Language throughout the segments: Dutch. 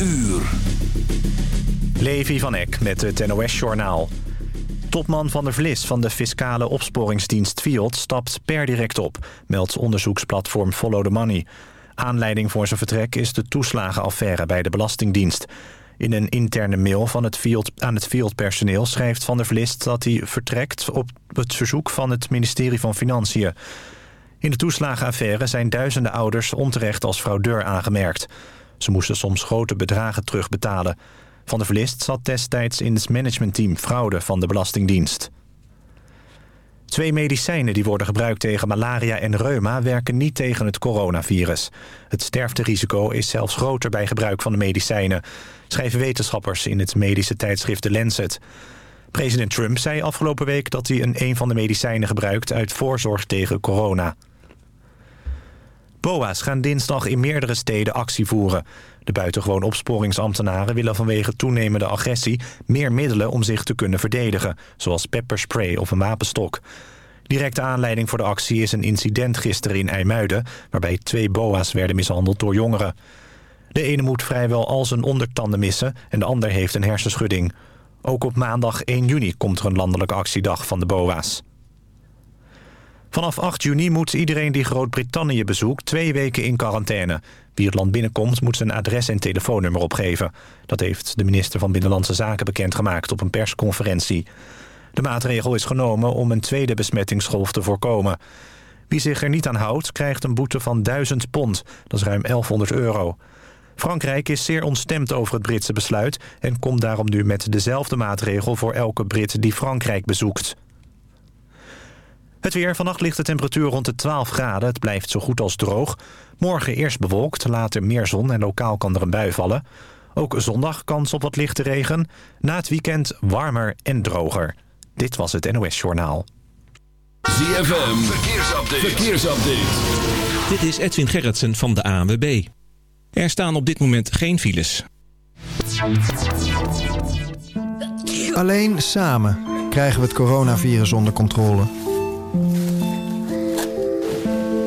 uur. Levi van Eck met het NOS-journaal. Topman van der Vlis van de fiscale opsporingsdienst FIOD stapt per direct op... meldt onderzoeksplatform Follow the Money. Aanleiding voor zijn vertrek is de toeslagenaffaire bij de Belastingdienst. In een interne mail van het FIOD, aan het FIOD-personeel schrijft Van der Vlist... dat hij vertrekt op het verzoek van het ministerie van Financiën. In de toeslagenaffaire zijn duizenden ouders onterecht als fraudeur aangemerkt. Ze moesten soms grote bedragen terugbetalen... Van der Vlist zat destijds in het managementteam fraude van de Belastingdienst. Twee medicijnen die worden gebruikt tegen malaria en reuma... werken niet tegen het coronavirus. Het sterfterisico is zelfs groter bij gebruik van de medicijnen... schrijven wetenschappers in het medische tijdschrift The Lancet. President Trump zei afgelopen week dat hij een, een van de medicijnen gebruikt... uit voorzorg tegen corona. BOA's gaan dinsdag in meerdere steden actie voeren. De buitengewoon opsporingsambtenaren willen vanwege toenemende agressie... meer middelen om zich te kunnen verdedigen, zoals pepperspray of een wapenstok. Directe aanleiding voor de actie is een incident gisteren in IJmuiden... waarbij twee BOA's werden mishandeld door jongeren. De ene moet vrijwel al zijn ondertanden missen en de ander heeft een hersenschudding. Ook op maandag 1 juni komt er een landelijke actiedag van de BOA's. Vanaf 8 juni moet iedereen die Groot-Brittannië bezoekt twee weken in quarantaine. Wie het land binnenkomt moet zijn adres en telefoonnummer opgeven. Dat heeft de minister van Binnenlandse Zaken bekendgemaakt op een persconferentie. De maatregel is genomen om een tweede besmettingsgolf te voorkomen. Wie zich er niet aan houdt krijgt een boete van 1000 pond. Dat is ruim 1100 euro. Frankrijk is zeer ontstemd over het Britse besluit... en komt daarom nu met dezelfde maatregel voor elke Brit die Frankrijk bezoekt. Het weer. Vannacht ligt de temperatuur rond de 12 graden. Het blijft zo goed als droog. Morgen eerst bewolkt, later meer zon en lokaal kan er een bui vallen. Ook zondag kans op wat lichte regen. Na het weekend warmer en droger. Dit was het NOS Journaal. ZFM. Verkeersupdate. Verkeersupdate. Dit is Edwin Gerritsen van de ANWB. Er staan op dit moment geen files. Alleen samen krijgen we het coronavirus onder controle.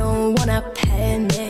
don't wanna panic.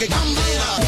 like a.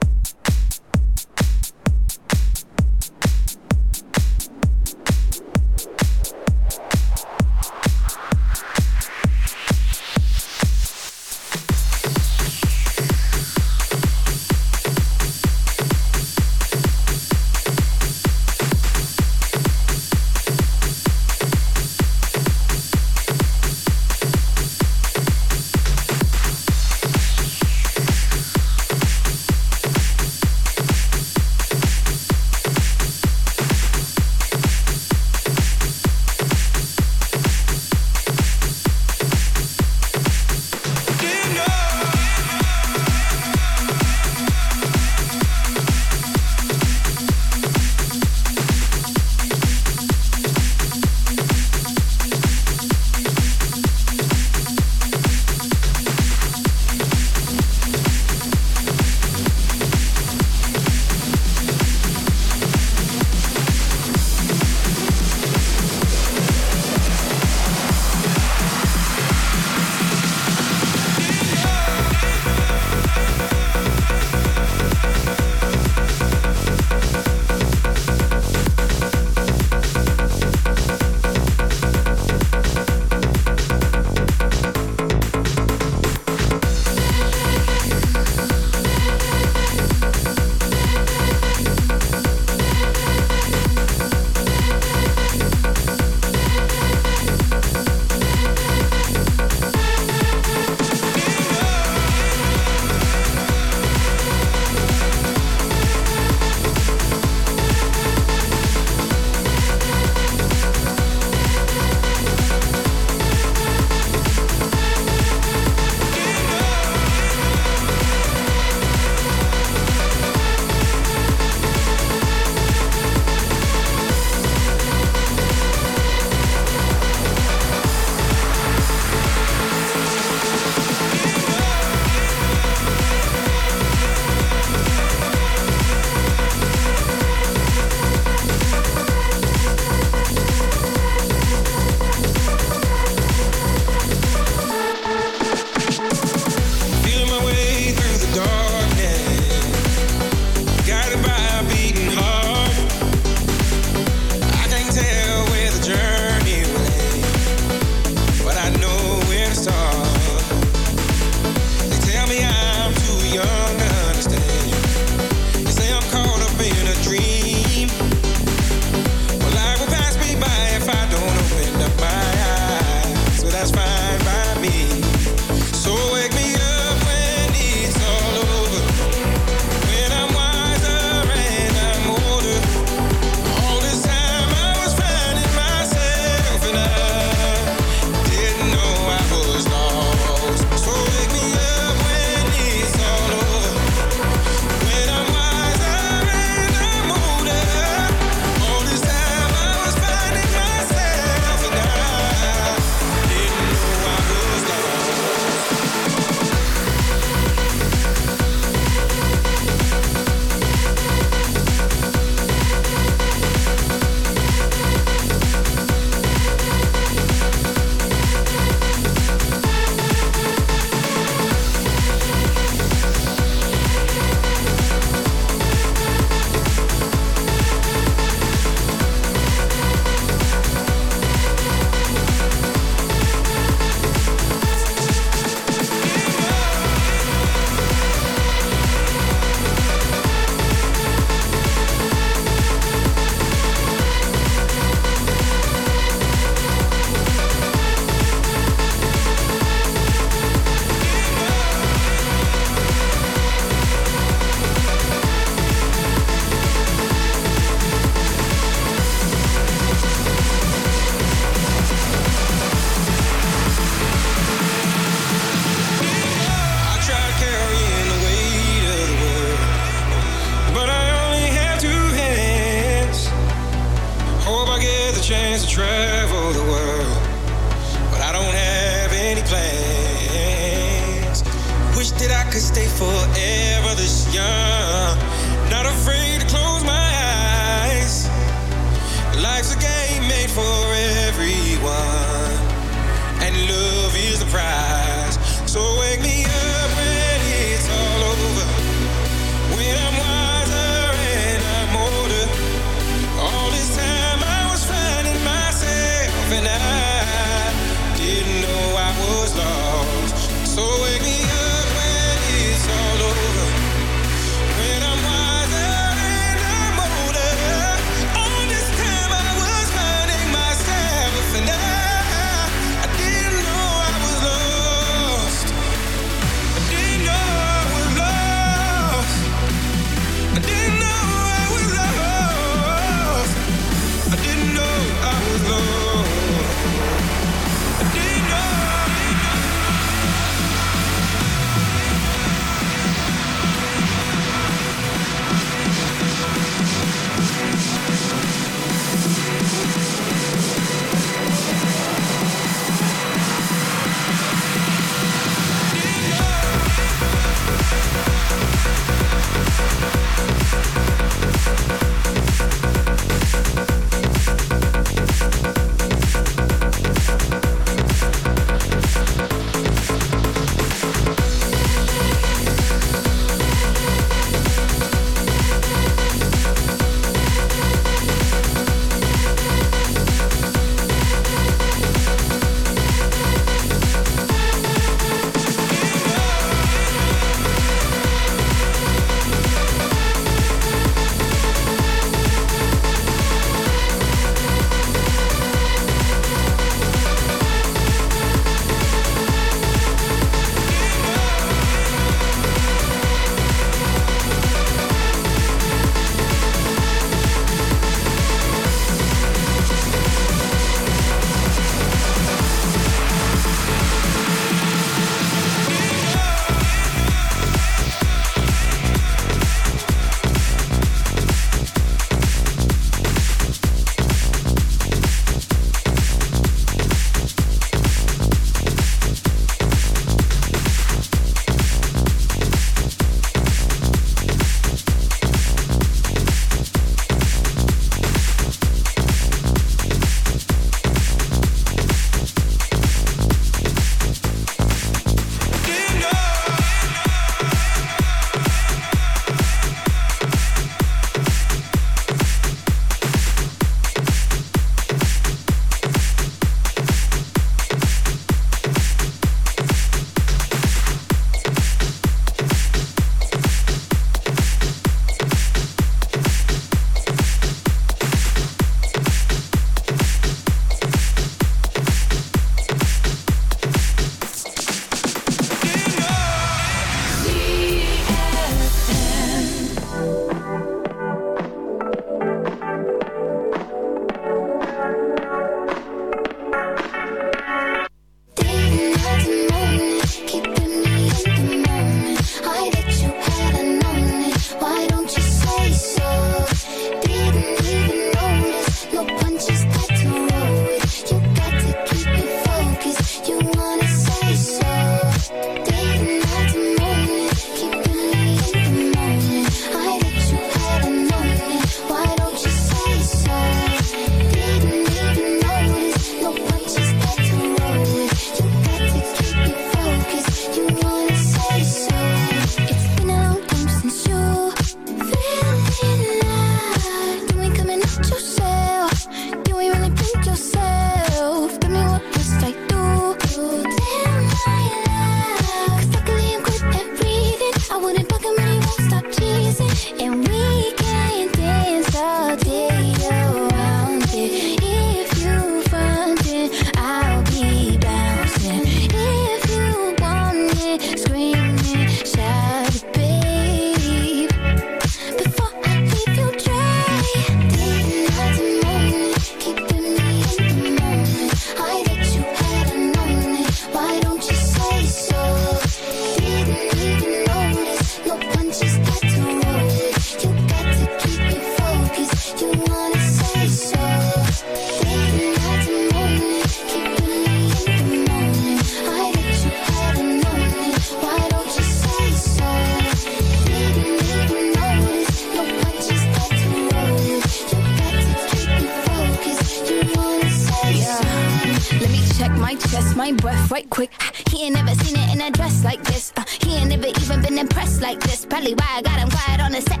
quick. He ain't never seen it in a dress like this. Uh, he ain't never even been impressed like this. Probably why I got him quiet on the set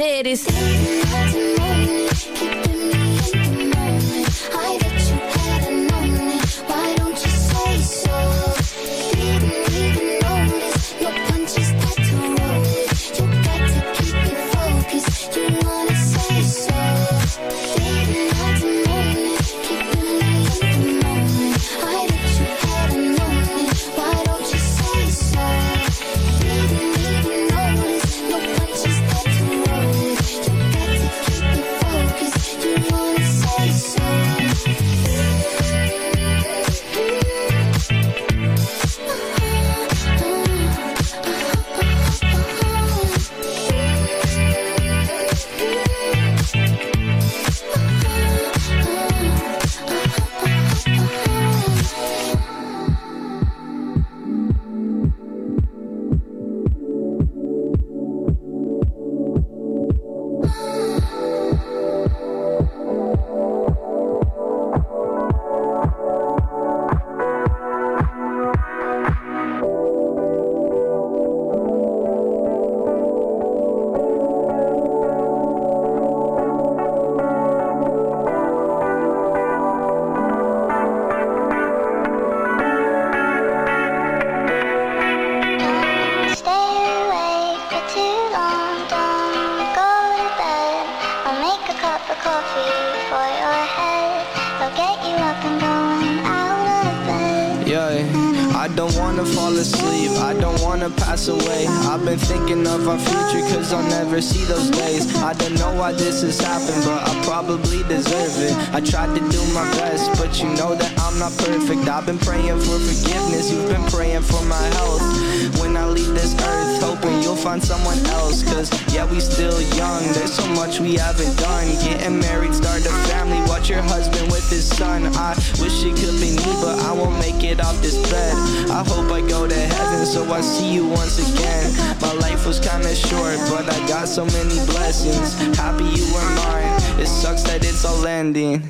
ass and so I see you once again. My life was kinda short, but I got so many blessings. Happy you were mine, it sucks that it's all ending.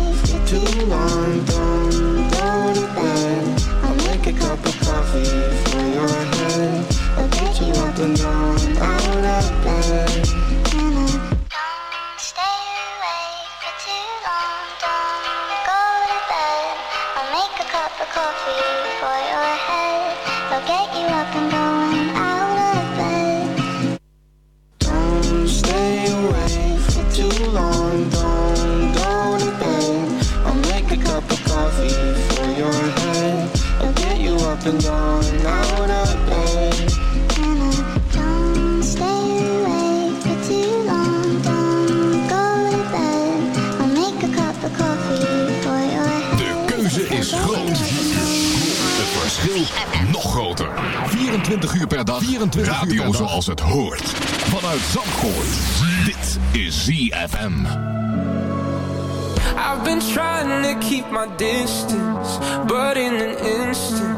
too long, don't go to bed. I'll make a cup of coffee for your head. I'll get you up and down, you up and down, out of bed. Don't stay awake for too long, don't go to bed. I'll make a cup of coffee for your head. De keuze is groot. Het verschil nog groter. 24 uur per dag. 24 Radio uur zoals het hoort. Vanuit Zandvoort. Dit is ZFM. I've been trying to keep my distance, but in an instant,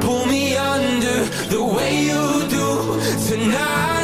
Pull me under the way you do. Tonight